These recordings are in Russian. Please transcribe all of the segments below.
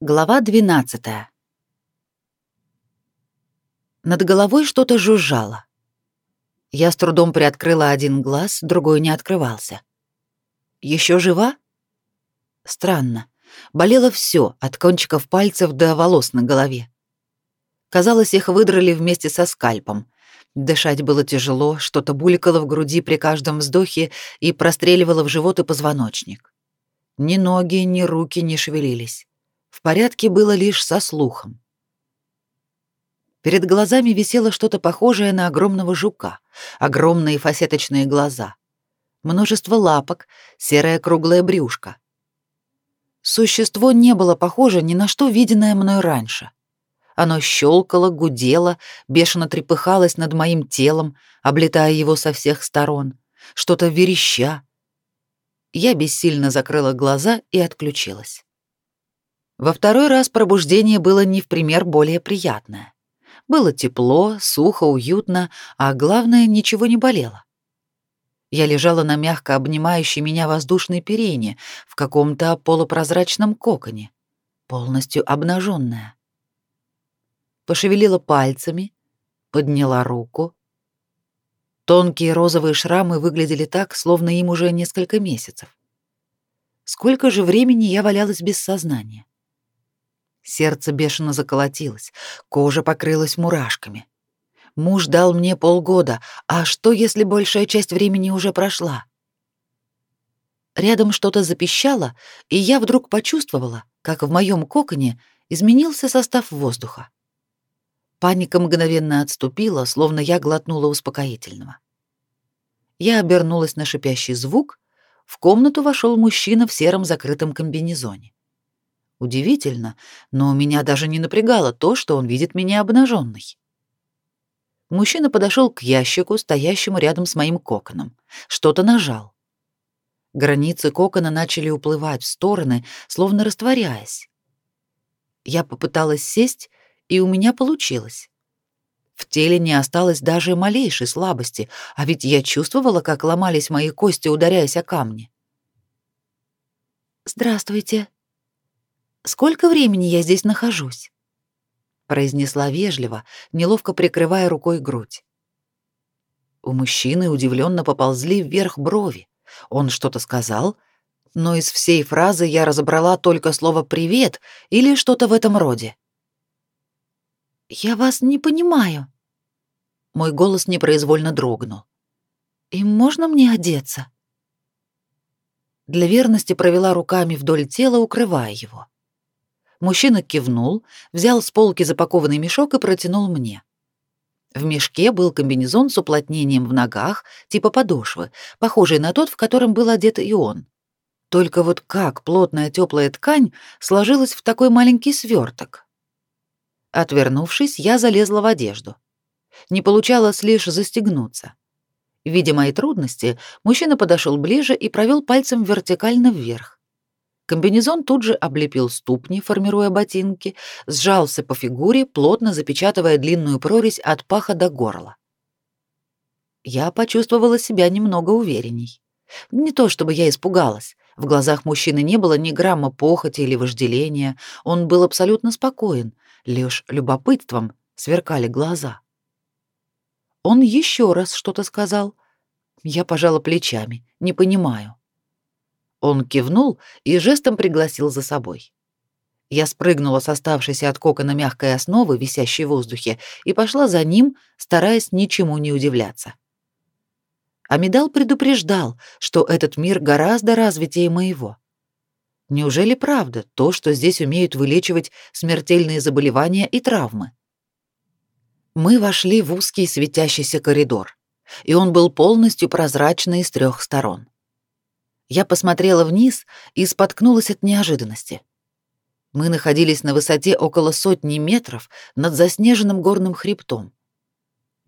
Глава 12. Над головой что-то жужжало. Я с трудом приоткрыла один глаз, другой не открывался. Еще жива? Странно. Болело все, от кончиков пальцев до волос на голове. Казалось, их выдрали вместе со скальпом. Дышать было тяжело, что-то булькало в груди при каждом вздохе и простреливало в живот и позвоночник. Ни ноги, ни руки не шевелились. В порядке было лишь со слухом. Перед глазами висело что-то похожее на огромного жука, огромные фасеточные глаза, множество лапок, серое круглое брюшко. Существо не было похоже ни на что виденное мной раньше. Оно щелкало, гудело, бешено трепыхалось над моим телом, облетая его со всех сторон, что-то вереща. Я бессильно закрыла глаза и отключилась. Во второй раз пробуждение было не в пример более приятное. Было тепло, сухо, уютно, а главное, ничего не болело. Я лежала на мягко обнимающей меня воздушной перине в каком-то полупрозрачном коконе, полностью обнаженная. Пошевелила пальцами, подняла руку. Тонкие розовые шрамы выглядели так, словно им уже несколько месяцев. Сколько же времени я валялась без сознания? Сердце бешено заколотилось, кожа покрылась мурашками. Муж дал мне полгода, а что, если большая часть времени уже прошла? Рядом что-то запищало, и я вдруг почувствовала, как в моем коконе изменился состав воздуха. Паника мгновенно отступила, словно я глотнула успокоительного. Я обернулась на шипящий звук. В комнату вошел мужчина в сером закрытом комбинезоне. Удивительно, но меня даже не напрягало то, что он видит меня обнаженной. Мужчина подошел к ящику, стоящему рядом с моим коконом. Что-то нажал. Границы кокона начали уплывать в стороны, словно растворяясь. Я попыталась сесть, и у меня получилось. В теле не осталось даже малейшей слабости, а ведь я чувствовала, как ломались мои кости, ударяясь о камни. «Здравствуйте», Сколько времени я здесь нахожусь? произнесла вежливо, неловко прикрывая рукой грудь. У мужчины удивленно поползли вверх брови. Он что-то сказал, но из всей фразы я разобрала только слово привет или что-то в этом роде. Я вас не понимаю. Мой голос непроизвольно дрогнул. И можно мне одеться? Для верности провела руками вдоль тела, укрывая его. Мужчина кивнул, взял с полки запакованный мешок и протянул мне. В мешке был комбинезон с уплотнением в ногах, типа подошвы, похожий на тот, в котором был одет и он. Только вот как плотная теплая ткань сложилась в такой маленький сверток. Отвернувшись, я залезла в одежду. Не получалось лишь застегнуться. Видя мои трудности, мужчина подошел ближе и провел пальцем вертикально вверх. Комбинезон тут же облепил ступни, формируя ботинки, сжался по фигуре, плотно запечатывая длинную прорезь от паха до горла. Я почувствовала себя немного уверенней. Не то чтобы я испугалась. В глазах мужчины не было ни грамма похоти или вожделения. Он был абсолютно спокоен, лишь любопытством сверкали глаза. Он еще раз что-то сказал. Я пожала плечами, не понимаю. Он кивнул и жестом пригласил за собой. Я спрыгнула с оставшейся от кокона мягкой основы, висящей в воздухе, и пошла за ним, стараясь ничему не удивляться. Амидал предупреждал, что этот мир гораздо развитее моего. Неужели правда то, что здесь умеют вылечивать смертельные заболевания и травмы? Мы вошли в узкий светящийся коридор, и он был полностью прозрачный с трех сторон. Я посмотрела вниз и споткнулась от неожиданности. Мы находились на высоте около сотни метров над заснеженным горным хребтом.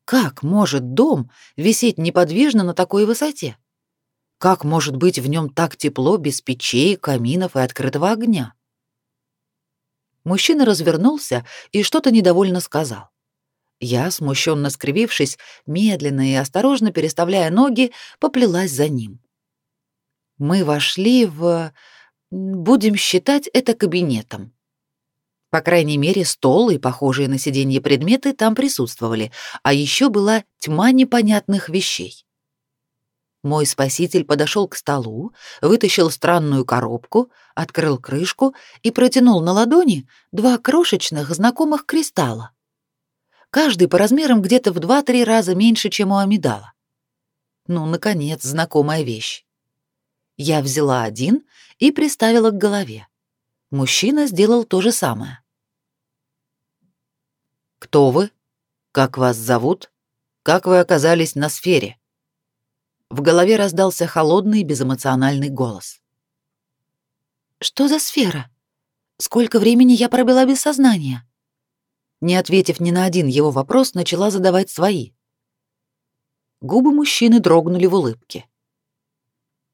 Как может дом висеть неподвижно на такой высоте? Как может быть в нем так тепло без печей, каминов и открытого огня? Мужчина развернулся и что-то недовольно сказал. Я, смущенно скривившись, медленно и осторожно переставляя ноги, поплелась за ним мы вошли в... Будем считать это кабинетом. По крайней мере, стол и похожие на сиденье предметы там присутствовали, а еще была тьма непонятных вещей. Мой спаситель подошел к столу, вытащил странную коробку, открыл крышку и протянул на ладони два крошечных знакомых кристалла. Каждый по размерам где-то в 2-3 раза меньше, чем у амидала. Ну, наконец, знакомая вещь. Я взяла один и приставила к голове. Мужчина сделал то же самое. «Кто вы? Как вас зовут? Как вы оказались на сфере?» В голове раздался холодный, безэмоциональный голос. «Что за сфера? Сколько времени я пробыла без сознания?» Не ответив ни на один его вопрос, начала задавать свои. Губы мужчины дрогнули в улыбке.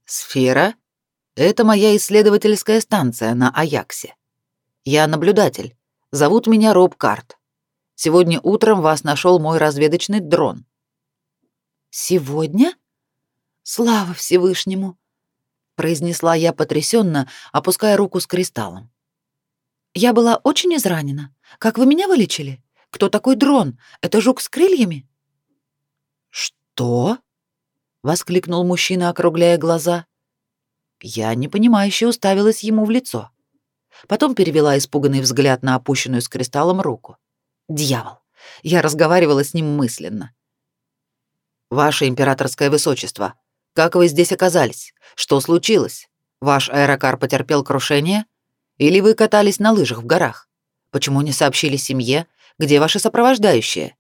«Сфера — это моя исследовательская станция на Аяксе. Я наблюдатель. Зовут меня Роб Карт. Сегодня утром вас нашел мой разведочный дрон». «Сегодня? Слава Всевышнему!» — произнесла я потрясенно, опуская руку с кристаллом. «Я была очень изранена. Как вы меня вылечили? Кто такой дрон? Это жук с крыльями?» «Что?» — воскликнул мужчина, округляя глаза. Я непонимающе уставилась ему в лицо. Потом перевела испуганный взгляд на опущенную с кристаллом руку. Дьявол. Я разговаривала с ним мысленно. Ваше императорское высочество, как вы здесь оказались? Что случилось? Ваш аэрокар потерпел крушение? Или вы катались на лыжах в горах? Почему не сообщили семье? Где ваши сопровождающие?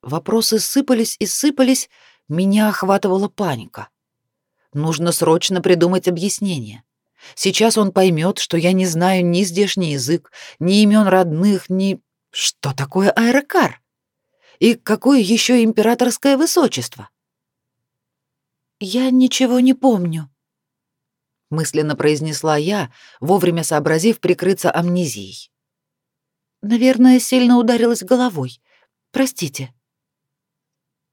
Вопросы сыпались и сыпались, меня охватывала паника. Нужно срочно придумать объяснение. Сейчас он поймет, что я не знаю ни здешний язык, ни имен родных, ни что такое аэрокар? И какое еще императорское высочество? Я ничего не помню, мысленно произнесла я, вовремя сообразив прикрыться амнезией. Наверное, сильно ударилась головой. Простите.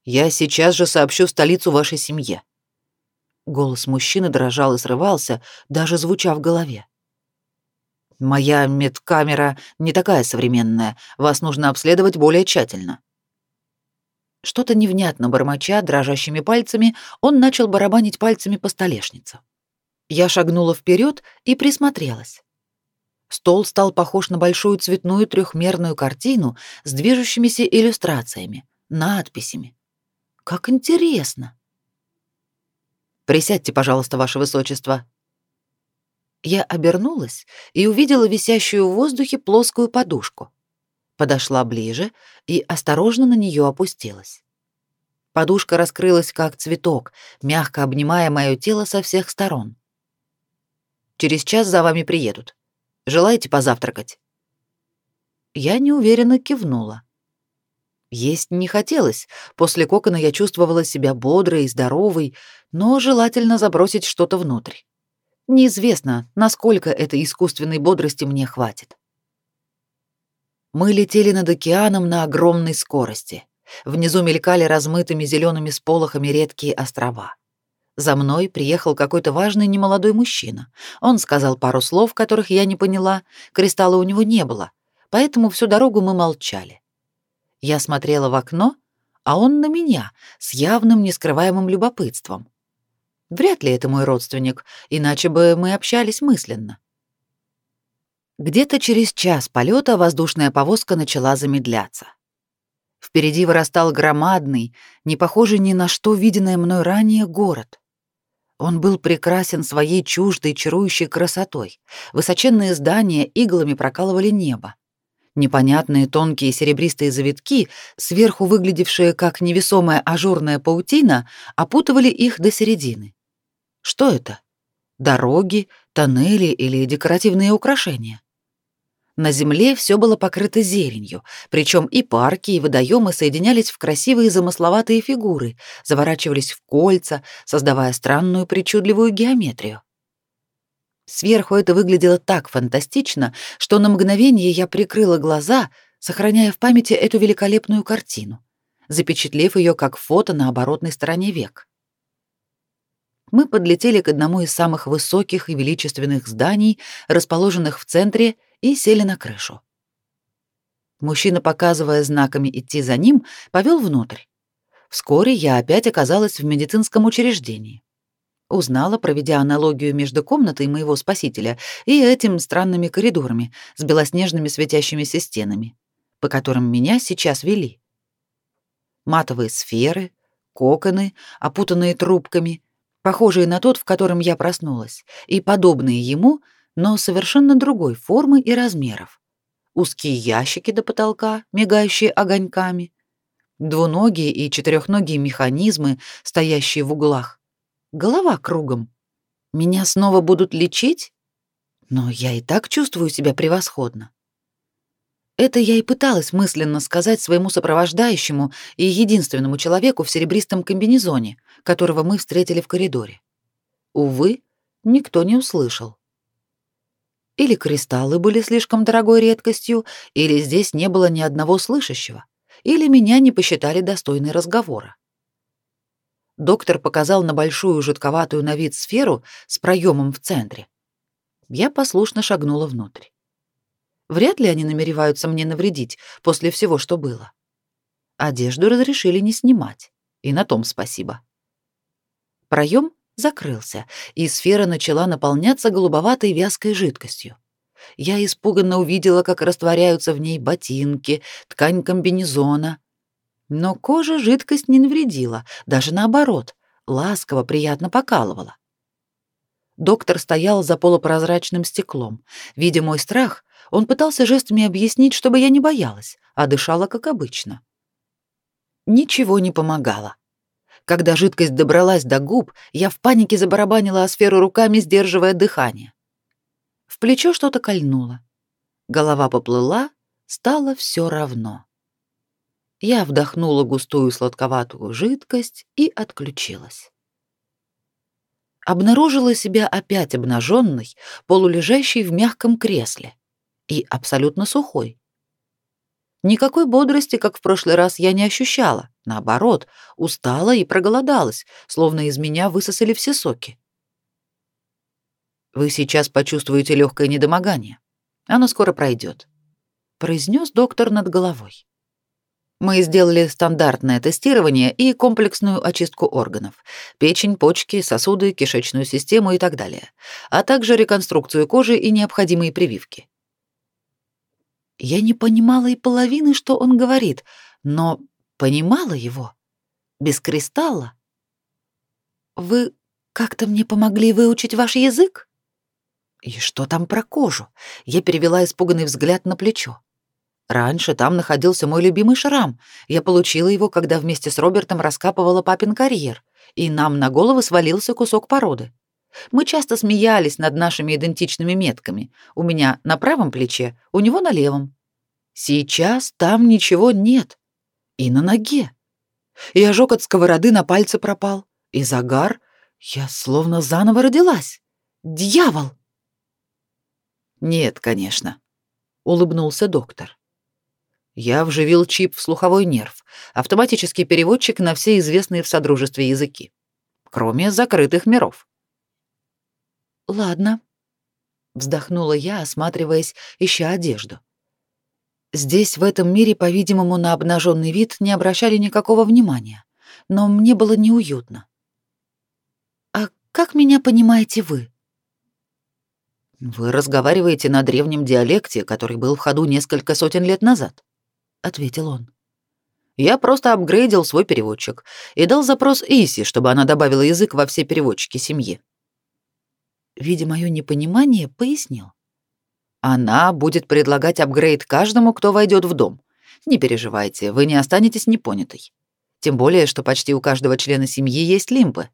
Я сейчас же сообщу столицу вашей семье. Голос мужчины дрожал и срывался, даже звуча в голове. Моя медкамера не такая современная. Вас нужно обследовать более тщательно. Что-то невнятно бормоча дрожащими пальцами, он начал барабанить пальцами по столешнице. Я шагнула вперед и присмотрелась. Стол стал похож на большую цветную трехмерную картину с движущимися иллюстрациями, надписями. Как интересно. Присядьте, пожалуйста, ваше высочество, я обернулась и увидела висящую в воздухе плоскую подушку. Подошла ближе и осторожно на нее опустилась. Подушка раскрылась как цветок, мягко обнимая мое тело со всех сторон. Через час за вами приедут. Желаете позавтракать? Я неуверенно кивнула. Есть не хотелось. После кокона я чувствовала себя бодрой и здоровой, но желательно забросить что-то внутрь. Неизвестно, насколько этой искусственной бодрости мне хватит. Мы летели над океаном на огромной скорости. Внизу мелькали размытыми зелеными сполохами редкие острова. За мной приехал какой-то важный немолодой мужчина. Он сказал пару слов, которых я не поняла, кристалла у него не было, поэтому всю дорогу мы молчали. Я смотрела в окно, а он на меня с явным нескрываемым любопытством. Вряд ли это мой родственник, иначе бы мы общались мысленно. Где-то через час полета воздушная повозка начала замедляться. Впереди вырастал громадный, не похожий ни на что виденное мной ранее город. Он был прекрасен своей чуждой, чарующей красотой. Высоченные здания иглами прокалывали небо. Непонятные тонкие серебристые завитки, сверху выглядевшие как невесомая ажурная паутина, опутывали их до середины. Что это? Дороги, тоннели или декоративные украшения? На земле все было покрыто зеленью, причем и парки, и водоемы соединялись в красивые замысловатые фигуры, заворачивались в кольца, создавая странную причудливую геометрию. Сверху это выглядело так фантастично, что на мгновение я прикрыла глаза, сохраняя в памяти эту великолепную картину, запечатлев ее как фото на оборотной стороне век. Мы подлетели к одному из самых высоких и величественных зданий, расположенных в центре, и сели на крышу. Мужчина, показывая знаками идти за ним, повел внутрь. Вскоре я опять оказалась в медицинском учреждении. Узнала, проведя аналогию между комнатой моего спасителя и этим странными коридорами с белоснежными светящимися стенами, по которым меня сейчас вели. Матовые сферы, коконы, опутанные трубками, похожие на тот, в котором я проснулась, и подобные ему, но совершенно другой формы и размеров. Узкие ящики до потолка, мигающие огоньками, двуногие и четырехногие механизмы, стоящие в углах, Голова кругом. Меня снова будут лечить? Но я и так чувствую себя превосходно. Это я и пыталась мысленно сказать своему сопровождающему и единственному человеку в серебристом комбинезоне, которого мы встретили в коридоре. Увы, никто не услышал. Или кристаллы были слишком дорогой редкостью, или здесь не было ни одного слышащего, или меня не посчитали достойной разговора. Доктор показал на большую жидковатую на вид сферу с проемом в центре. Я послушно шагнула внутрь. Вряд ли они намереваются мне навредить после всего, что было. Одежду разрешили не снимать, и на том спасибо. Проем закрылся, и сфера начала наполняться голубоватой вязкой жидкостью. Я испуганно увидела, как растворяются в ней ботинки, ткань комбинезона, но коже жидкость не навредила, даже наоборот, ласково, приятно покалывала. Доктор стоял за полупрозрачным стеклом. Видя мой страх, он пытался жестами объяснить, чтобы я не боялась, а дышала как обычно. Ничего не помогало. Когда жидкость добралась до губ, я в панике забарабанила о сферу руками, сдерживая дыхание. В плечо что-то кольнуло. Голова поплыла, стало все равно. Я вдохнула густую сладковатую жидкость и отключилась. Обнаружила себя опять обнаженной, полулежащей в мягком кресле и абсолютно сухой. Никакой бодрости, как в прошлый раз, я не ощущала. Наоборот, устала и проголодалась, словно из меня высосали все соки. Вы сейчас почувствуете легкое недомогание. Оно скоро пройдет, произнес доктор над головой. Мы сделали стандартное тестирование и комплексную очистку органов: печень, почки, сосуды, кишечную систему и так далее, а также реконструкцию кожи и необходимые прививки. Я не понимала и половины, что он говорит, но понимала его. Без кристалла. Вы как-то мне помогли выучить ваш язык? И что там про кожу? Я перевела испуганный взгляд на плечо. Раньше там находился мой любимый шрам. Я получила его, когда вместе с Робертом раскапывала папин карьер, и нам на голову свалился кусок породы. Мы часто смеялись над нашими идентичными метками. У меня на правом плече, у него на левом. Сейчас там ничего нет. И на ноге. И ожог от сковороды на пальце пропал. И загар. Я словно заново родилась. Дьявол! Нет, конечно, улыбнулся доктор. Я вживил чип в слуховой нерв, автоматический переводчик на все известные в Содружестве языки, кроме закрытых миров. «Ладно», — вздохнула я, осматриваясь, ища одежду. Здесь, в этом мире, по-видимому, на обнаженный вид не обращали никакого внимания, но мне было неуютно. «А как меня понимаете вы?» «Вы разговариваете на древнем диалекте, который был в ходу несколько сотен лет назад ответил он. Я просто апгрейдил свой переводчик и дал запрос Иси, чтобы она добавила язык во все переводчики семьи. Видя моё непонимание, пояснил. Она будет предлагать апгрейд каждому, кто войдет в дом. Не переживайте, вы не останетесь непонятой. Тем более, что почти у каждого члена семьи есть лимпы.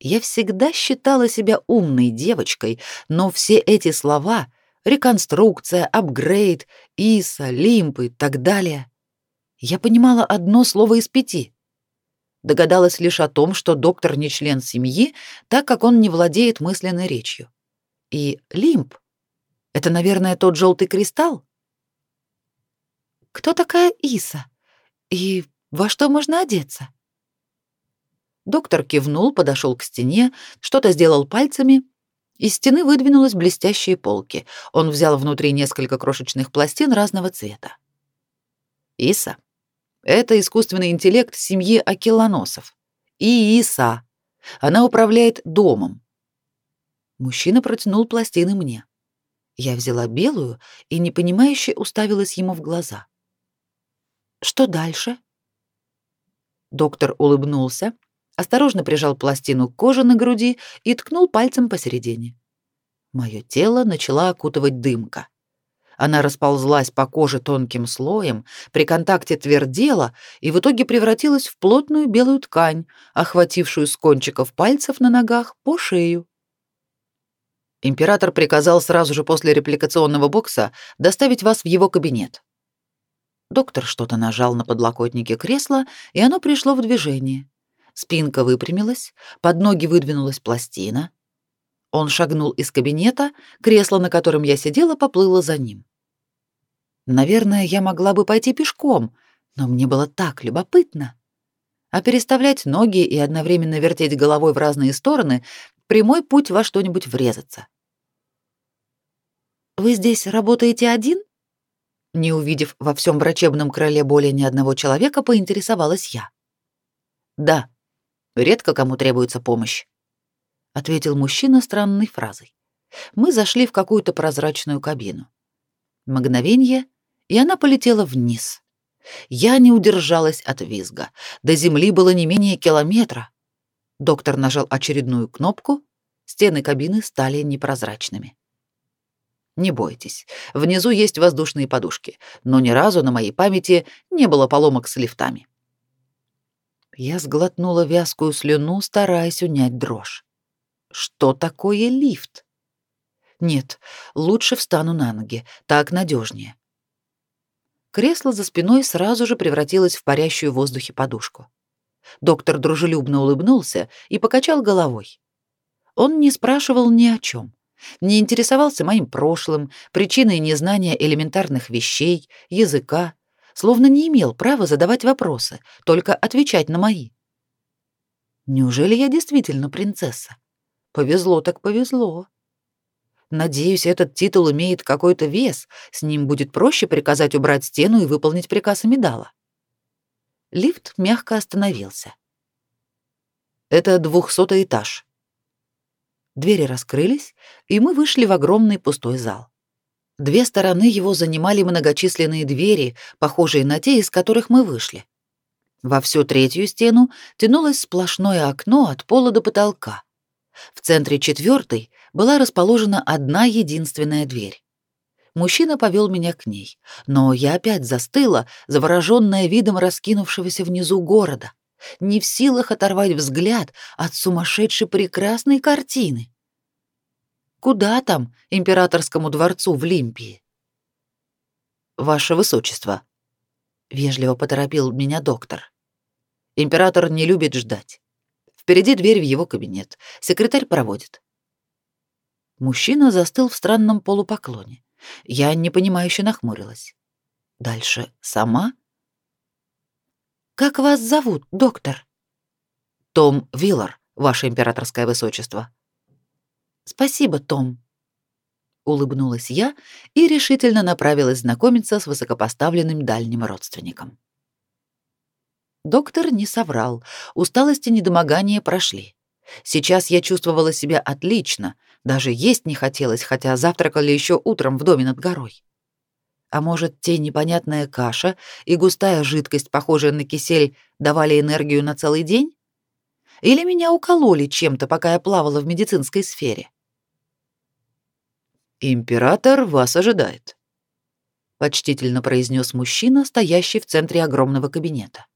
Я всегда считала себя умной девочкой, но все эти слова реконструкция, апгрейд, ИСа, лимп и так далее. Я понимала одно слово из пяти. Догадалась лишь о том, что доктор не член семьи, так как он не владеет мысленной речью. И лимп — это, наверное, тот желтый кристалл? Кто такая Иса? И во что можно одеться? Доктор кивнул, подошел к стене, что-то сделал пальцами. Из стены выдвинулись блестящие полки. Он взял внутри несколько крошечных пластин разного цвета. Иса. Это искусственный интеллект семьи Акелоносов. И Иса. Она управляет домом. Мужчина протянул пластины мне. Я взяла белую и непонимающе уставилась ему в глаза. Что дальше? Доктор улыбнулся, осторожно прижал пластину к коже на груди и ткнул пальцем посередине. Мое тело начала окутывать дымка. Она расползлась по коже тонким слоем, при контакте твердела и в итоге превратилась в плотную белую ткань, охватившую с кончиков пальцев на ногах по шею. Император приказал сразу же после репликационного бокса доставить вас в его кабинет. Доктор что-то нажал на подлокотнике кресла, и оно пришло в движение. Спинка выпрямилась, под ноги выдвинулась пластина. Он шагнул из кабинета, кресло, на котором я сидела, поплыло за ним. Наверное, я могла бы пойти пешком, но мне было так любопытно. А переставлять ноги и одновременно вертеть головой в разные стороны — прямой путь во что-нибудь врезаться. «Вы здесь работаете один?» Не увидев во всем врачебном крыле более ни одного человека, поинтересовалась я. «Да, редко кому требуется помощь ответил мужчина странной фразой. Мы зашли в какую-то прозрачную кабину. Мгновение, и она полетела вниз. Я не удержалась от визга. До земли было не менее километра. Доктор нажал очередную кнопку, стены кабины стали непрозрачными. Не бойтесь, внизу есть воздушные подушки, но ни разу на моей памяти не было поломок с лифтами. Я сглотнула вязкую слюну, стараясь унять дрожь. Что такое лифт? Нет, лучше встану на ноги, так надежнее. Кресло за спиной сразу же превратилось в парящую в воздухе подушку. Доктор дружелюбно улыбнулся и покачал головой. Он не спрашивал ни о чем, не интересовался моим прошлым, причиной незнания элементарных вещей, языка, словно не имел права задавать вопросы, только отвечать на мои. Неужели я действительно принцесса? Повезло так повезло. Надеюсь, этот титул имеет какой-то вес, с ним будет проще приказать убрать стену и выполнить приказ Амидала. Лифт мягко остановился. Это двухсотый этаж. Двери раскрылись, и мы вышли в огромный пустой зал. Две стороны его занимали многочисленные двери, похожие на те, из которых мы вышли. Во всю третью стену тянулось сплошное окно от пола до потолка. В центре четвертой была расположена одна единственная дверь. Мужчина повел меня к ней, но я опять застыла, завороженная видом раскинувшегося внизу города, не в силах оторвать взгляд от сумасшедшей прекрасной картины. Куда там императорскому дворцу в Лимпии? Ваше высочество, вежливо поторопил меня доктор. Император не любит ждать. Впереди дверь в его кабинет. Секретарь проводит. Мужчина застыл в странном полупоклоне. Я непонимающе нахмурилась. Дальше сама? Как вас зовут, доктор? Том Виллар, ваше императорское высочество. Спасибо, Том. Улыбнулась я и решительно направилась знакомиться с высокопоставленным дальним родственником. Доктор не соврал. Усталость и недомогание прошли. Сейчас я чувствовала себя отлично, даже есть не хотелось, хотя завтракали еще утром в доме над горой. А может, те непонятная каша и густая жидкость, похожая на кисель, давали энергию на целый день? Или меня укололи чем-то, пока я плавала в медицинской сфере? Император вас ожидает, почтительно произнес мужчина, стоящий в центре огромного кабинета.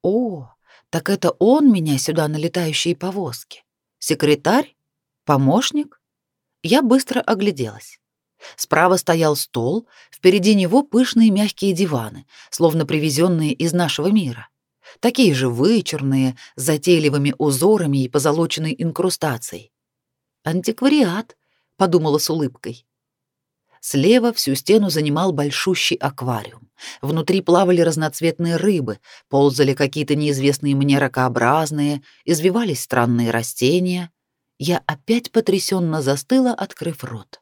О, так это он меня сюда на летающие повозки. Секретарь? Помощник? Я быстро огляделась. Справа стоял стол, впереди него пышные мягкие диваны, словно привезенные из нашего мира. Такие же вычурные, с затейливыми узорами и позолоченной инкрустацией. Антиквариат, подумала с улыбкой. Слева всю стену занимал большущий аквариум. Внутри плавали разноцветные рыбы, ползали какие-то неизвестные мне ракообразные, извивались странные растения. Я опять потрясенно застыла, открыв рот.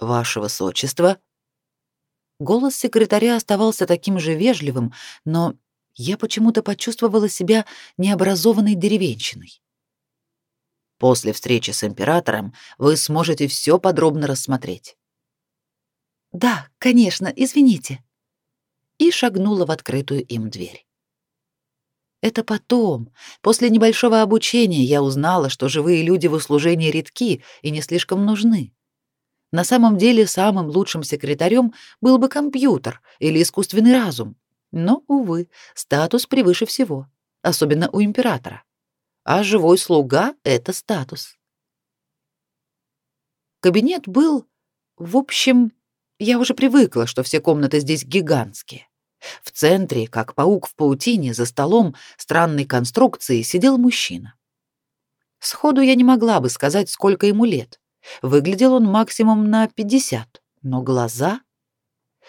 «Ваше высочество!» Голос секретаря оставался таким же вежливым, но я почему-то почувствовала себя необразованной деревенщиной. После встречи с императором вы сможете все подробно рассмотреть. Да, конечно, извините. И шагнула в открытую им дверь. Это потом, после небольшого обучения, я узнала, что живые люди в услужении редки и не слишком нужны. На самом деле самым лучшим секретарем был бы компьютер или искусственный разум. Но, увы, статус превыше всего, особенно у императора а живой слуга — это статус. Кабинет был, в общем, я уже привыкла, что все комнаты здесь гигантские. В центре, как паук в паутине, за столом странной конструкции сидел мужчина. Сходу я не могла бы сказать, сколько ему лет. Выглядел он максимум на 50, но глаза...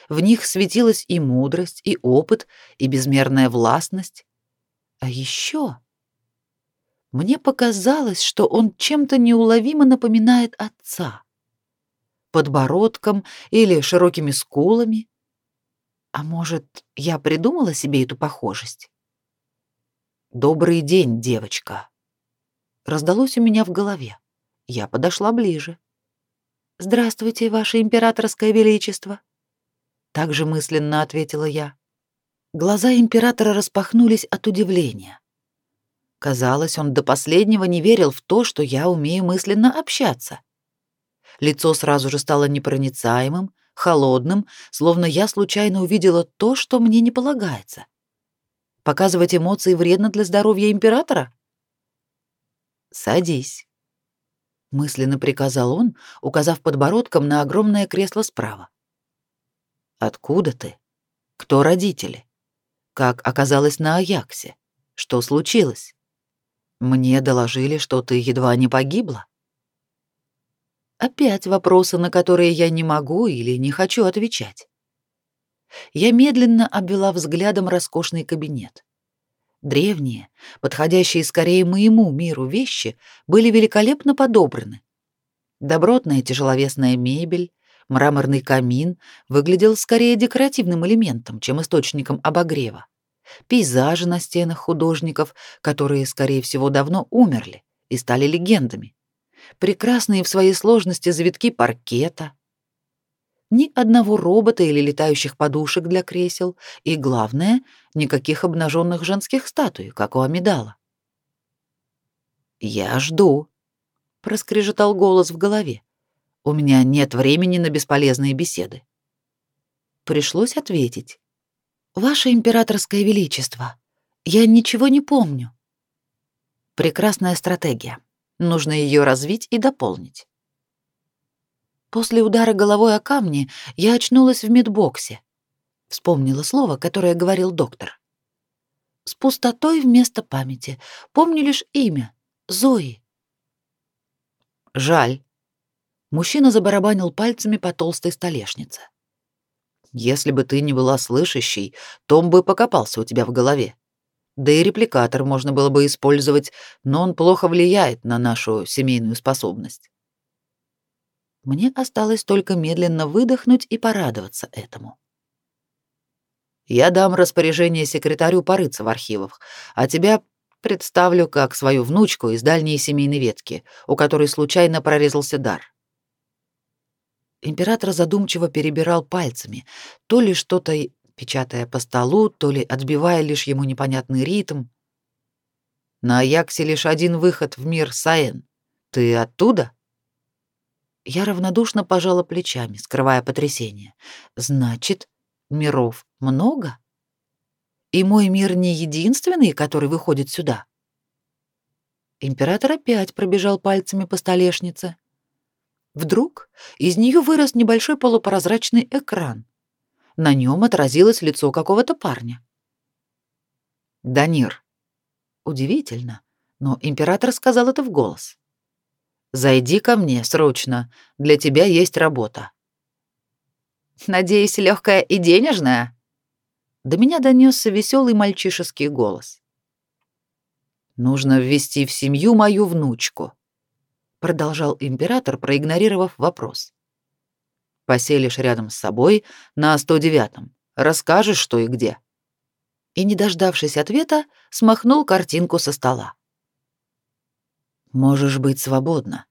В них светилась и мудрость, и опыт, и безмерная властность. А еще мне показалось, что он чем-то неуловимо напоминает отца. Подбородком или широкими скулами. А может, я придумала себе эту похожесть? «Добрый день, девочка!» Раздалось у меня в голове. Я подошла ближе. «Здравствуйте, Ваше Императорское Величество!» Также мысленно ответила я. Глаза императора распахнулись от удивления. Казалось, он до последнего не верил в то, что я умею мысленно общаться. Лицо сразу же стало непроницаемым, холодным, словно я случайно увидела то, что мне не полагается. Показывать эмоции вредно для здоровья императора? Садись, мысленно приказал он, указав подбородком на огромное кресло справа. Откуда ты? Кто родители? Как оказалось на Аяксе? Что случилось? Мне доложили, что ты едва не погибла. Опять вопросы, на которые я не могу или не хочу отвечать. Я медленно обвела взглядом роскошный кабинет. Древние, подходящие скорее моему миру вещи, были великолепно подобраны. Добротная тяжеловесная мебель, мраморный камин выглядел скорее декоративным элементом, чем источником обогрева пейзажи на стенах художников, которые, скорее всего, давно умерли и стали легендами, прекрасные в своей сложности завитки паркета, ни одного робота или летающих подушек для кресел, и, главное, никаких обнаженных женских статуй, как у Амидала. «Я жду», — проскрежетал голос в голове. «У меня нет времени на бесполезные беседы». Пришлось ответить. Ваше императорское величество, я ничего не помню. Прекрасная стратегия. Нужно ее развить и дополнить. После удара головой о камни я очнулась в медбоксе. Вспомнила слово, которое говорил доктор. С пустотой вместо памяти. Помню лишь имя Зои. Жаль. Мужчина забарабанил пальцами по толстой столешнице. Если бы ты не была слышащей, Том бы покопался у тебя в голове. Да и репликатор можно было бы использовать, но он плохо влияет на нашу семейную способность. Мне осталось только медленно выдохнуть и порадоваться этому. Я дам распоряжение секретарю порыться в архивах, а тебя представлю как свою внучку из дальней семейной ветки, у которой случайно прорезался дар. Император задумчиво перебирал пальцами, то ли что-то печатая по столу, то ли отбивая лишь ему непонятный ритм. На Аяксе лишь один выход в мир Саен. Ты оттуда? Я равнодушно пожала плечами, скрывая потрясение. Значит, миров много? И мой мир не единственный, который выходит сюда. Император опять пробежал пальцами по столешнице. Вдруг из нее вырос небольшой полупрозрачный экран. На нем отразилось лицо какого-то парня. Данир. Удивительно, но император сказал это в голос. Зайди ко мне срочно. Для тебя есть работа. Надеюсь, легкая и денежная? До меня донесся веселый мальчишеский голос. Нужно ввести в семью мою внучку, продолжал император, проигнорировав вопрос. Поселишь рядом с собой на 109-м. Расскажешь, что и где. И не дождавшись ответа, смахнул картинку со стола. Можешь быть свободна,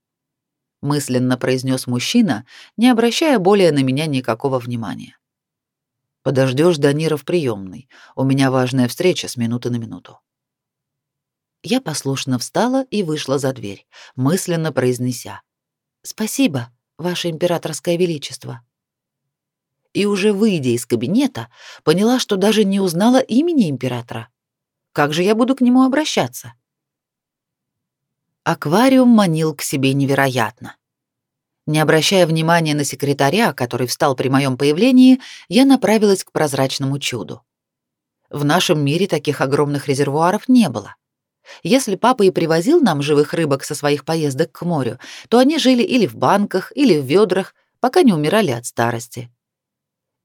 мысленно произнес мужчина, не обращая более на меня никакого внимания. Подождешь Данира в приемной. У меня важная встреча с минуты на минуту. Я послушно встала и вышла за дверь, мысленно произнеся: "Спасибо, ваше императорское величество". И уже выйдя из кабинета, поняла, что даже не узнала имени императора. Как же я буду к нему обращаться? Аквариум манил к себе невероятно. Не обращая внимания на секретаря, который встал при моем появлении, я направилась к прозрачному чуду. В нашем мире таких огромных резервуаров не было. Если папа и привозил нам живых рыбок со своих поездок к морю, то они жили или в банках, или в ведрах, пока не умирали от старости.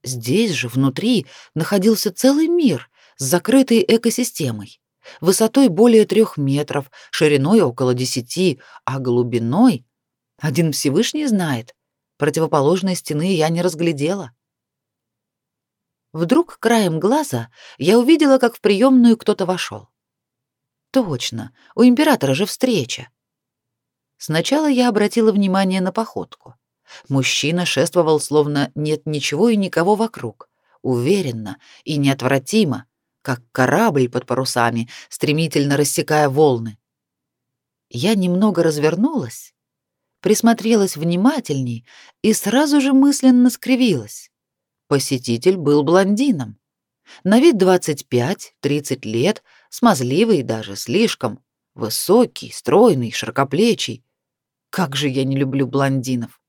Здесь же, внутри, находился целый мир с закрытой экосистемой высотой более трех метров, шириной около десяти, а глубиной один Всевышний знает. Противоположной стены я не разглядела. Вдруг краем глаза я увидела, как в приемную кто-то вошел. Точно, у императора же встреча. Сначала я обратила внимание на походку. Мужчина шествовал словно нет ничего и никого вокруг, уверенно и неотвратимо, как корабль под парусами, стремительно рассекая волны. Я немного развернулась, присмотрелась внимательней и сразу же мысленно скривилась. Посетитель был блондином. На вид 25-30 лет, смазливый даже слишком, высокий, стройный, широкоплечий. Как же я не люблю блондинов.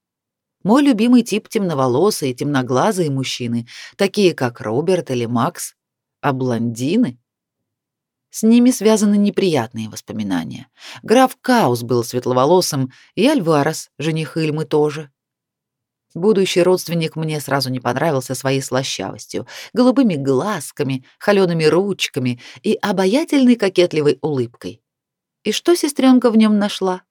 Мой любимый тип темноволосые, темноглазые мужчины, такие как Роберт или Макс. А блондины? С ними связаны неприятные воспоминания. Граф Каус был светловолосым, и Альварес, жених Ильмы, тоже. Будущий родственник мне сразу не понравился своей слащавостью, голубыми глазками, холёными ручками и обаятельной кокетливой улыбкой. И что сестренка в нем нашла?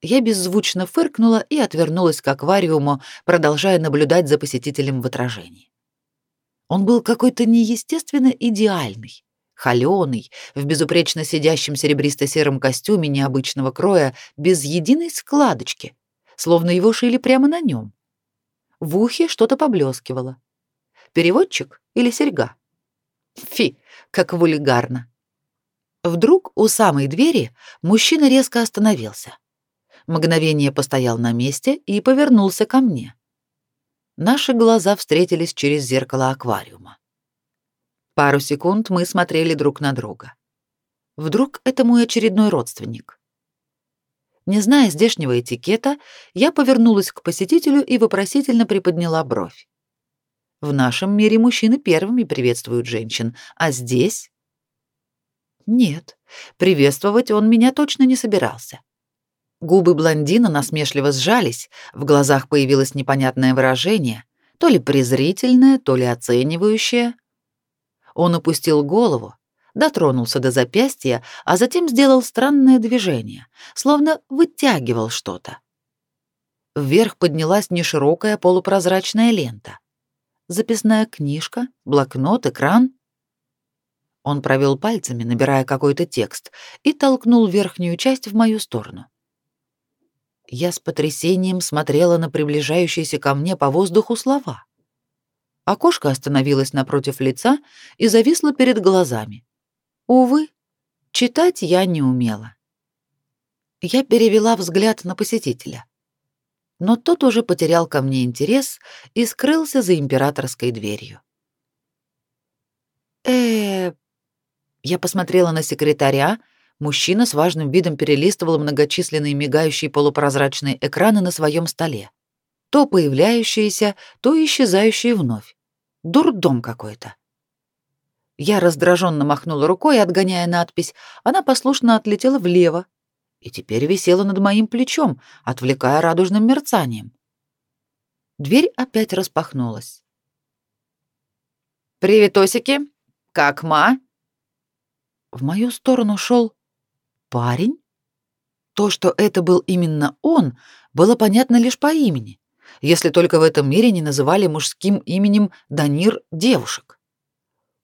Я беззвучно фыркнула и отвернулась к аквариуму, продолжая наблюдать за посетителем в отражении. Он был какой-то неестественно идеальный, холёный, в безупречно сидящем серебристо-сером костюме необычного кроя, без единой складочки, словно его шили прямо на нем. В ухе что-то поблескивало. Переводчик или серьга? Фи, как вульгарно. Вдруг у самой двери мужчина резко остановился. Мгновение постоял на месте и повернулся ко мне. Наши глаза встретились через зеркало аквариума. Пару секунд мы смотрели друг на друга. Вдруг это мой очередной родственник. Не зная здешнего этикета, я повернулась к посетителю и вопросительно приподняла бровь. В нашем мире мужчины первыми приветствуют женщин, а здесь Нет, приветствовать он меня точно не собирался. Губы блондина насмешливо сжались, в глазах появилось непонятное выражение, то ли презрительное, то ли оценивающее. Он опустил голову, дотронулся до запястья, а затем сделал странное движение, словно вытягивал что-то. Вверх поднялась неширокая полупрозрачная лента. Записная книжка, блокнот, экран. Он провел пальцами, набирая какой-то текст, и толкнул верхнюю часть в мою сторону. Я с потрясением смотрела на приближающиеся ко мне по воздуху слова. Окошко остановилось напротив лица и зависло перед глазами. Увы, читать я не умела. Я перевела взгляд на посетителя. Но тот уже потерял ко мне интерес и скрылся за императорской дверью. Э, я посмотрела на секретаря, Мужчина с важным видом перелистывал многочисленные мигающие полупрозрачные экраны на своем столе. То появляющиеся, то исчезающие вновь. Дурдом какой-то. Я раздраженно махнула рукой, отгоняя надпись. Она послушно отлетела влево. и теперь висела над моим плечом, отвлекая радужным мерцанием. Дверь опять распахнулась. «Приветосики! Как ма?» В мою сторону шел парень. То, что это был именно он, было понятно лишь по имени, если только в этом мире не называли мужским именем Данир девушек.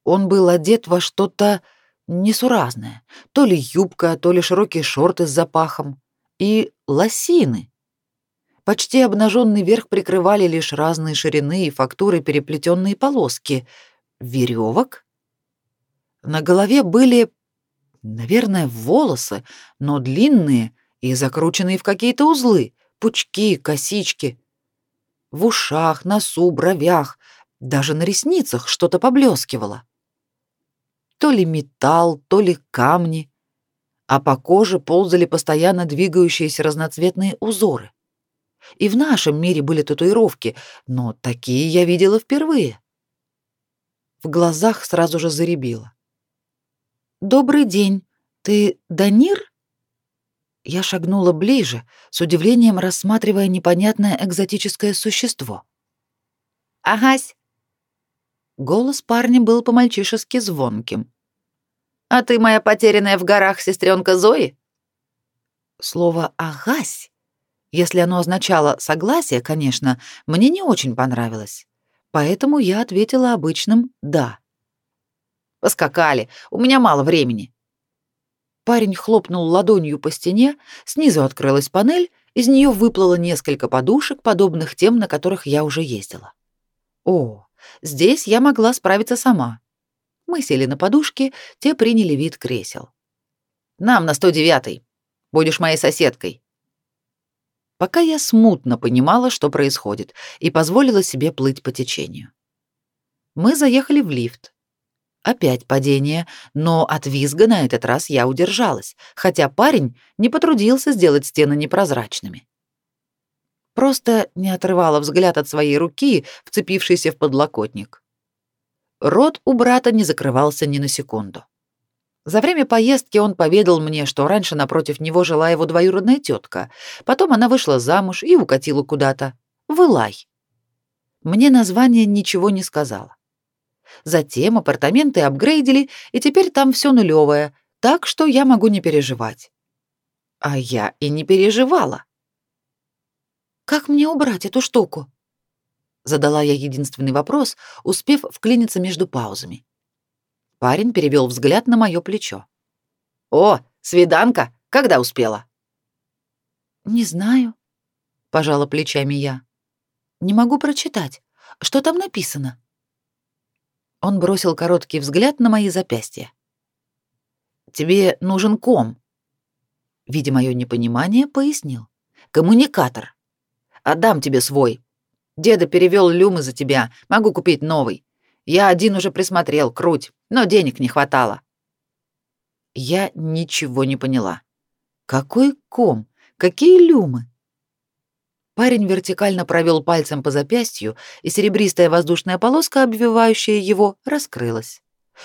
Он был одет во что-то несуразное, то ли юбка, то ли широкие шорты с запахом и лосины. Почти обнаженный верх прикрывали лишь разные ширины и фактуры переплетенные полоски веревок. На голове были, наверное, волосы, но длинные и закрученные в какие-то узлы, пучки, косички. В ушах, носу, бровях, даже на ресницах что-то поблескивало то ли металл, то ли камни, а по коже ползали постоянно двигающиеся разноцветные узоры. И в нашем мире были татуировки, но такие я видела впервые. В глазах сразу же заребило. «Добрый день. Ты Данир?» Я шагнула ближе, с удивлением рассматривая непонятное экзотическое существо. «Агась, Голос парня был по-мальчишески звонким. «А ты моя потерянная в горах сестренка Зои?» Слово «агась», если оно означало «согласие», конечно, мне не очень понравилось. Поэтому я ответила обычным «да». «Поскакали, у меня мало времени». Парень хлопнул ладонью по стене, снизу открылась панель, из нее выплыло несколько подушек, подобных тем, на которых я уже ездила. О, Здесь я могла справиться сама. Мы сели на подушки, те приняли вид кресел. «Нам на 109-й. Будешь моей соседкой». Пока я смутно понимала, что происходит, и позволила себе плыть по течению. Мы заехали в лифт. Опять падение, но от визга на этот раз я удержалась, хотя парень не потрудился сделать стены непрозрачными просто не отрывала взгляд от своей руки, вцепившейся в подлокотник. Рот у брата не закрывался ни на секунду. За время поездки он поведал мне, что раньше напротив него жила его двоюродная тетка, потом она вышла замуж и укатила куда-то. В Илай. Мне название ничего не сказала. Затем апартаменты апгрейдили, и теперь там все нулевое, так что я могу не переживать. А я и не переживала. Как мне убрать эту штуку? Задала я единственный вопрос, успев вклиниться между паузами. Парень перевел взгляд на мое плечо. О, свиданка, когда успела? Не знаю, пожала плечами я. Не могу прочитать. Что там написано? Он бросил короткий взгляд на мои запястья. Тебе нужен ком. Видя мое непонимание, пояснил. Коммуникатор. Отдам тебе свой. Деда перевел люмы за тебя, могу купить новый. Я один уже присмотрел, круть, но денег не хватало. Я ничего не поняла. Какой ком? Какие люмы? Парень вертикально провел пальцем по запястью, и серебристая воздушная полоска, обвивающая его, раскрылась.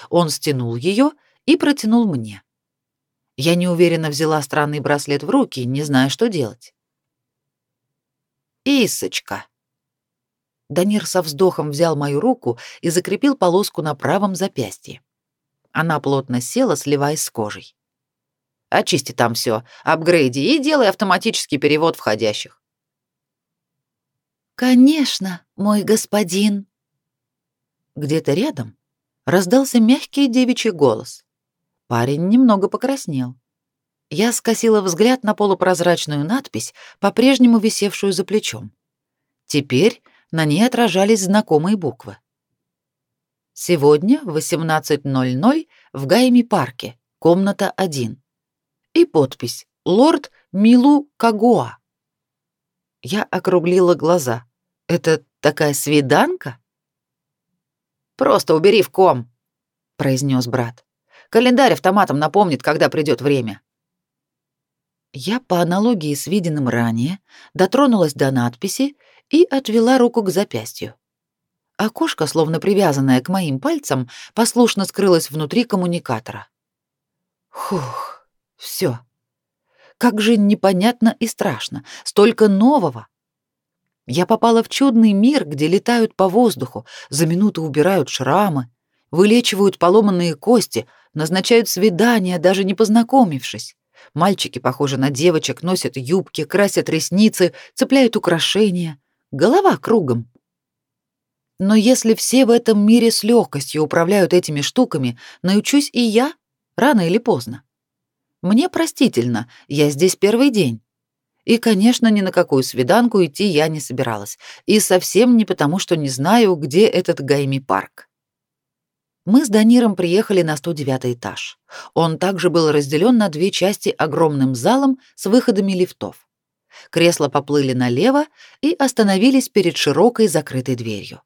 Он стянул ее и протянул мне. Я неуверенно взяла странный браслет в руки, не зная, что делать. Исочка. Данир со вздохом взял мою руку и закрепил полоску на правом запястье. Она плотно села, сливаясь с кожей. Очисти там все, апгрейди и делай автоматический перевод входящих. Конечно, мой господин. Где-то рядом раздался мягкий девичий голос. Парень немного покраснел. Я скосила взгляд на полупрозрачную надпись, по-прежнему висевшую за плечом. Теперь на ней отражались знакомые буквы. Сегодня в 18:00 в Гайми парке, комната 1. И подпись: Лорд Милу Кагоа. Я округлила глаза. Это такая свиданка? Просто убери в ком, произнес брат. Календарь автоматом напомнит, когда придет время. Я по аналогии с виденным ранее дотронулась до надписи и отвела руку к запястью. Окошко, словно привязанное к моим пальцам, послушно скрылось внутри коммуникатора. Хух, все. Как же непонятно и страшно, столько нового. Я попала в чудный мир, где летают по воздуху, за минуту убирают шрамы, вылечивают поломанные кости, назначают свидания, даже не познакомившись. Мальчики похожи на девочек, носят юбки, красят ресницы, цепляют украшения. Голова кругом. Но если все в этом мире с легкостью управляют этими штуками, научусь и я, рано или поздно. Мне простительно, я здесь первый день. И, конечно, ни на какую свиданку идти я не собиралась. И совсем не потому, что не знаю, где этот Гайми парк. Мы с Даниром приехали на 109 этаж. Он также был разделен на две части огромным залом с выходами лифтов. Кресла поплыли налево и остановились перед широкой закрытой дверью.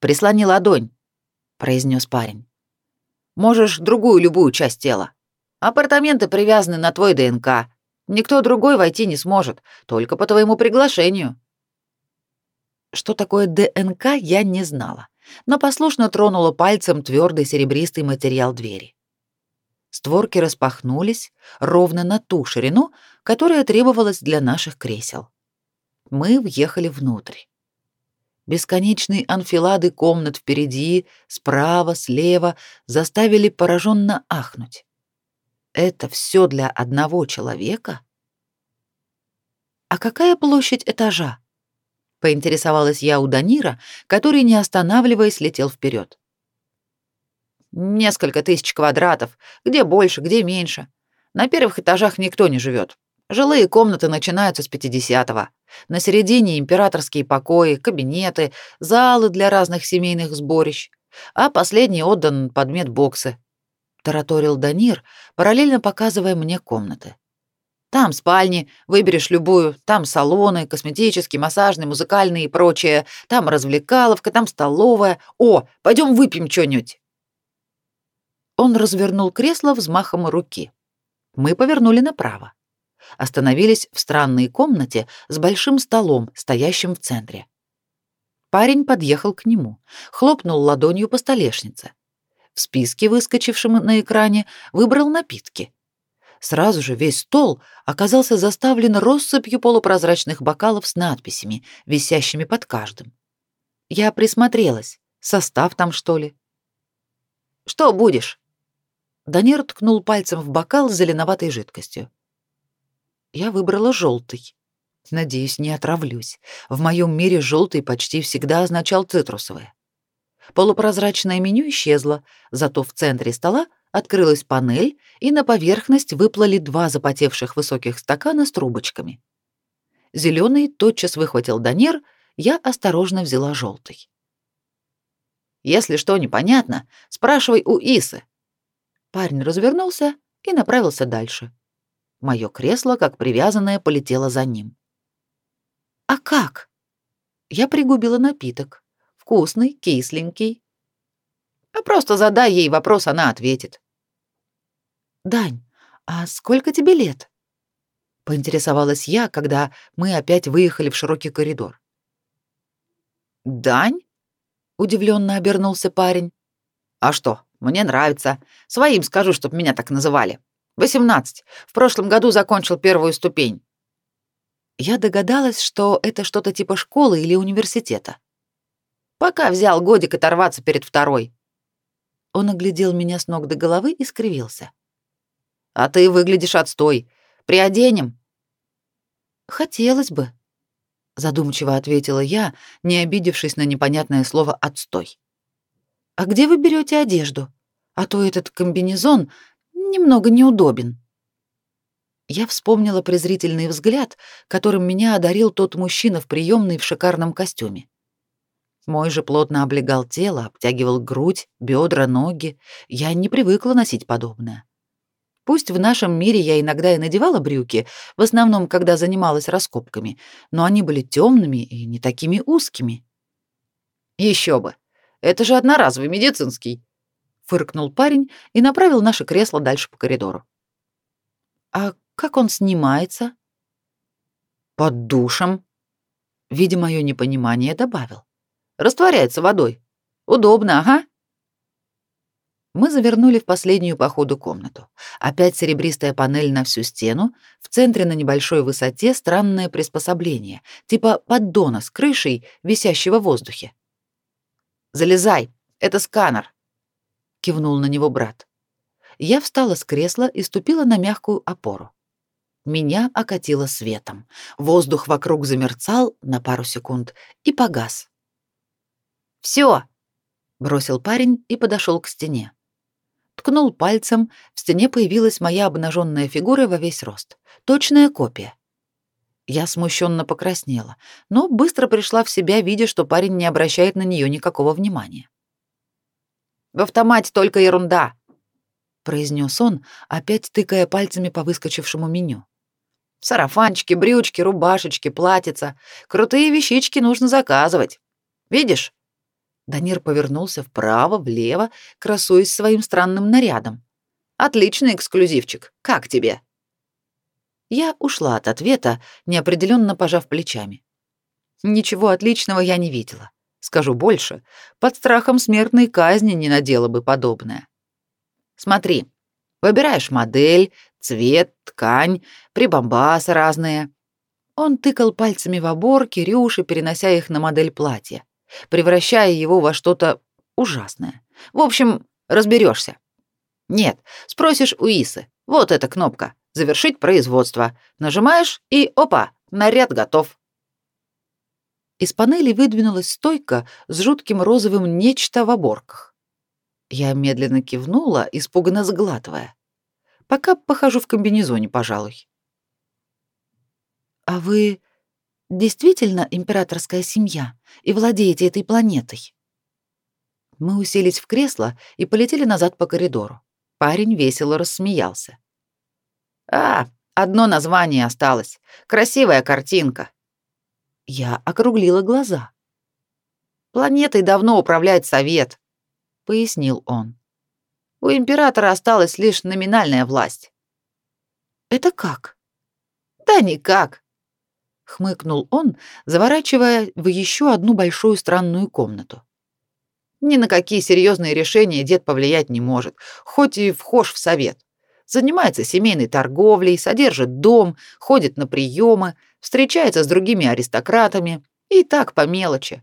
«Прислони ладонь», — произнес парень. «Можешь другую любую часть тела. Апартаменты привязаны на твой ДНК, Никто другой войти не сможет, только по твоему приглашению. Что такое ДНК, я не знала, но послушно тронула пальцем твердый серебристый материал двери. Створки распахнулись ровно на ту ширину, которая требовалась для наших кресел. Мы въехали внутрь. Бесконечные анфилады комнат впереди, справа, слева заставили пораженно ахнуть. Это все для одного человека? А какая площадь этажа? Поинтересовалась я у Данира, который, не останавливаясь, летел вперед. Несколько тысяч квадратов, где больше, где меньше. На первых этажах никто не живет. Жилые комнаты начинаются с 50-го. На середине императорские покои, кабинеты, залы для разных семейных сборищ. А последний отдан под медбоксы тараторил Данир, параллельно показывая мне комнаты. Там спальни, выберешь любую, там салоны, косметические, массажные, музыкальные и прочее, там развлекаловка, там столовая. О, пойдем выпьем что-нибудь. Он развернул кресло взмахом руки. Мы повернули направо. Остановились в странной комнате с большим столом, стоящим в центре. Парень подъехал к нему, хлопнул ладонью по столешнице в списке, выскочившем на экране, выбрал напитки. Сразу же весь стол оказался заставлен россыпью полупрозрачных бокалов с надписями, висящими под каждым. Я присмотрелась. Состав там, что ли? «Что будешь?» Данир ткнул пальцем в бокал с зеленоватой жидкостью. Я выбрала желтый. Надеюсь, не отравлюсь. В моем мире желтый почти всегда означал цитрусовое. Полупрозрачное меню исчезло, зато в центре стола открылась панель, и на поверхность выплыли два запотевших высоких стакана с трубочками. Зеленый тотчас выхватил Данир, я осторожно взяла желтый. «Если что непонятно, спрашивай у Исы». Парень развернулся и направился дальше. Мое кресло, как привязанное, полетело за ним. «А как?» Я пригубила напиток. Вкусный, кисленький. А просто задай ей вопрос, она ответит. Дань, а сколько тебе лет? Поинтересовалась я, когда мы опять выехали в широкий коридор. Дань? Удивленно обернулся парень. А что, мне нравится. Своим скажу, чтоб меня так называли. Восемнадцать. В прошлом году закончил первую ступень. Я догадалась, что это что-то типа школы или университета. Пока взял годик оторваться перед второй. Он оглядел меня с ног до головы и скривился. А ты выглядишь отстой. Приоденем? Хотелось бы, задумчиво ответила я, не обидевшись на непонятное слово отстой. А где вы берете одежду? А то этот комбинезон немного неудобен. Я вспомнила презрительный взгляд, которым меня одарил тот мужчина в приемной в шикарном костюме. Мой же плотно облегал тело, обтягивал грудь, бедра, ноги. Я не привыкла носить подобное. Пусть в нашем мире я иногда и надевала брюки, в основном, когда занималась раскопками, но они были темными и не такими узкими. Еще бы. Это же одноразовый медицинский, фыркнул парень и направил наше кресло дальше по коридору. А как он снимается? Под душем. Видя мое непонимание, добавил. Растворяется водой. Удобно, ага. Мы завернули в последнюю по ходу комнату. Опять серебристая панель на всю стену, в центре на небольшой высоте странное приспособление, типа поддона с крышей, висящего в воздухе. «Залезай, это сканер», — кивнул на него брат. Я встала с кресла и ступила на мягкую опору. Меня окатило светом. Воздух вокруг замерцал на пару секунд и погас. «Все!» — бросил парень и подошел к стене ткнул пальцем, в стене появилась моя обнаженная фигура во весь рост. Точная копия. Я смущенно покраснела, но быстро пришла в себя, видя, что парень не обращает на нее никакого внимания. «В автомате только ерунда», — произнес он, опять тыкая пальцами по выскочившему меню. «Сарафанчики, брючки, рубашечки, платьица. Крутые вещички нужно заказывать. Видишь, Данир повернулся вправо, влево, красуясь своим странным нарядом. Отличный эксклюзивчик. Как тебе? Я ушла от ответа, неопределенно пожав плечами. Ничего отличного я не видела. Скажу больше, под страхом смертной казни не надела бы подобное. Смотри, выбираешь модель, цвет, ткань, прибамбасы разные. Он тыкал пальцами в оборки, рюши, перенося их на модель платья превращая его во что-то ужасное. В общем, разберешься. Нет, спросишь у Исы. Вот эта кнопка. Завершить производство. Нажимаешь и опа, наряд готов. Из панели выдвинулась стойка с жутким розовым нечто в оборках. Я медленно кивнула, испуганно сглатывая. Пока похожу в комбинезоне, пожалуй. А вы действительно императорская семья и владеете этой планетой?» Мы уселись в кресло и полетели назад по коридору. Парень весело рассмеялся. «А, одно название осталось. Красивая картинка». Я округлила глаза. «Планетой давно управляет совет», — пояснил он. «У императора осталась лишь номинальная власть». «Это как?» «Да никак хмыкнул он, заворачивая в еще одну большую странную комнату. Ни на какие серьезные решения дед повлиять не может, хоть и вхож в совет. Занимается семейной торговлей, содержит дом, ходит на приемы, встречается с другими аристократами и так по мелочи.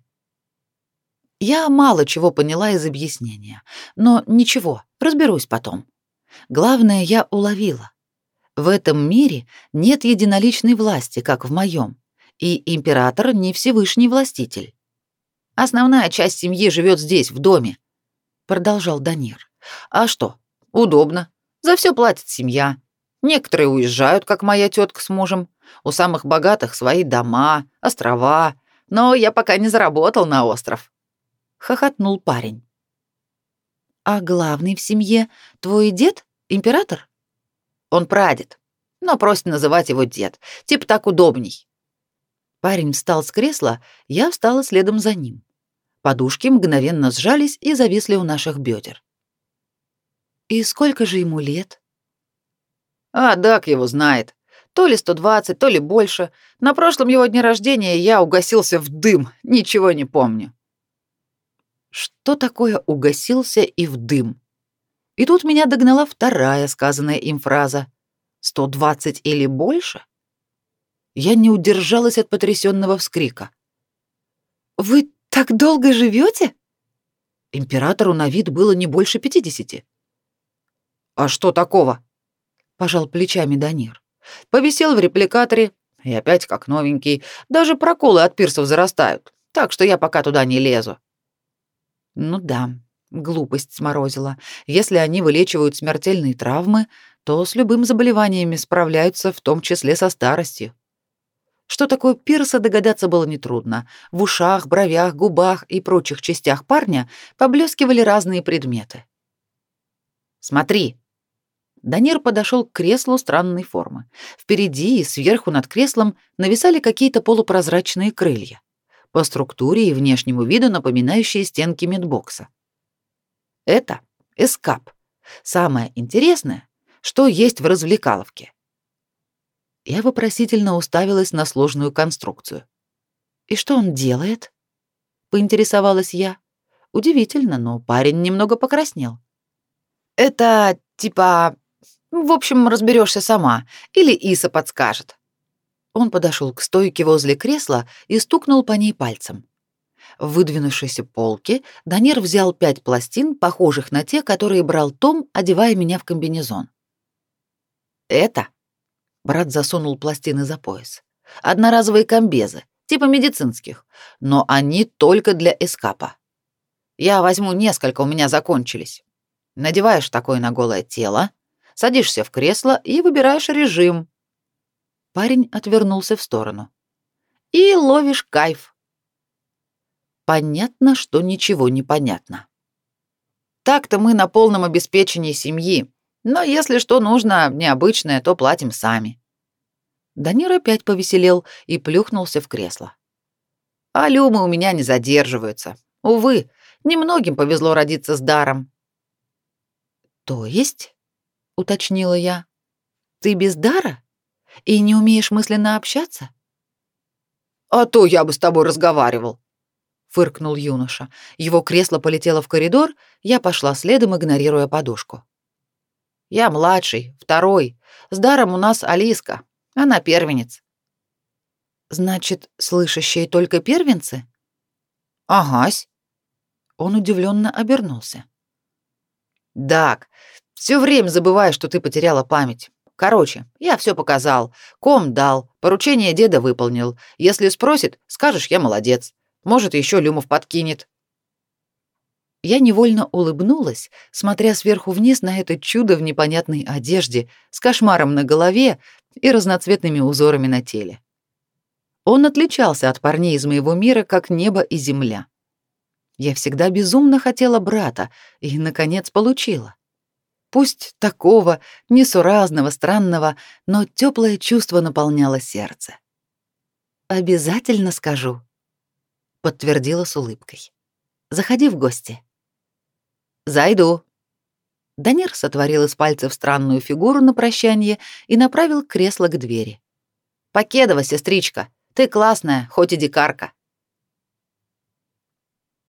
Я мало чего поняла из объяснения, но ничего, разберусь потом. Главное, я уловила. В этом мире нет единоличной власти, как в моем, и император не всевышний властитель. Основная часть семьи живет здесь, в доме, продолжал Данир. А что? Удобно. За все платит семья. Некоторые уезжают, как моя тетка с мужем. У самых богатых свои дома, острова. Но я пока не заработал на остров. Хохотнул парень. А главный в семье твой дед, император? Он прадед, но просит называть его дед. Типа так удобней. Парень встал с кресла, я встала следом за ним. Подушки мгновенно сжались и зависли у наших бедер. «И сколько же ему лет?» «А, Дак его знает. То ли 120, то ли больше. На прошлом его дне рождения я угасился в дым, ничего не помню». Что такое угасился и в дым? И тут меня догнала вторая сказанная им фраза. «Сто двадцать или больше?» Я не удержалась от потрясенного вскрика. «Вы так долго живете? Императору на вид было не больше пятидесяти. «А что такого?» — пожал плечами Данир. Повисел в репликаторе, и опять как новенький. Даже проколы от пирсов зарастают, так что я пока туда не лезу. Ну да, Глупость сморозила. Если они вылечивают смертельные травмы, то с любым заболеваниями справляются, в том числе со старостью. Что такое пирса, догадаться было нетрудно. В ушах, бровях, губах и прочих частях парня поблескивали разные предметы. «Смотри!» Данир подошел к креслу странной формы. Впереди и сверху над креслом нависали какие-то полупрозрачные крылья, по структуре и внешнему виду напоминающие стенки медбокса. Это эскап. Самое интересное, что есть в развлекаловке. Я вопросительно уставилась на сложную конструкцию. «И что он делает?» — поинтересовалась я. Удивительно, но парень немного покраснел. Это типа... В общем, разберешься сама. Или Иса подскажет. Он подошел к стойке возле кресла и стукнул по ней пальцем. В выдвинувшейся полке Данир взял пять пластин, похожих на те, которые брал Том, одевая меня в комбинезон. «Это?» — брат засунул пластины за пояс. «Одноразовые комбезы, типа медицинских, но они только для эскапа. Я возьму несколько, у меня закончились. Надеваешь такое на голое тело, садишься в кресло и выбираешь режим». Парень отвернулся в сторону. «И ловишь кайф». Понятно, что ничего не понятно. Так-то мы на полном обеспечении семьи, но если что нужно необычное, то платим сами. Данир опять повеселел и плюхнулся в кресло. А люмы у меня не задерживаются. Увы, немногим повезло родиться с даром. То есть, уточнила я, ты без дара и не умеешь мысленно общаться? А то я бы с тобой разговаривал, фыркнул юноша. Его кресло полетело в коридор, я пошла следом, игнорируя подушку. Я младший, второй. С даром у нас Алиска. Она первенец. Значит, слышащие только первенцы? Агась. Он удивленно обернулся. Дак, все время забываю, что ты потеряла память. Короче, я все показал, ком дал, поручение деда выполнил. Если спросит, скажешь, я молодец. Может, еще Люмов подкинет. Я невольно улыбнулась, смотря сверху вниз на это чудо в непонятной одежде, с кошмаром на голове и разноцветными узорами на теле. Он отличался от парней из моего мира, как небо и земля. Я всегда безумно хотела брата и, наконец, получила. Пусть такого, несуразного, странного, но теплое чувство наполняло сердце. «Обязательно скажу», — подтвердила с улыбкой. «Заходи в гости». «Зайду». Данир сотворил из пальцев странную фигуру на прощание и направил кресло к двери. «Покедова, сестричка, ты классная, хоть и дикарка».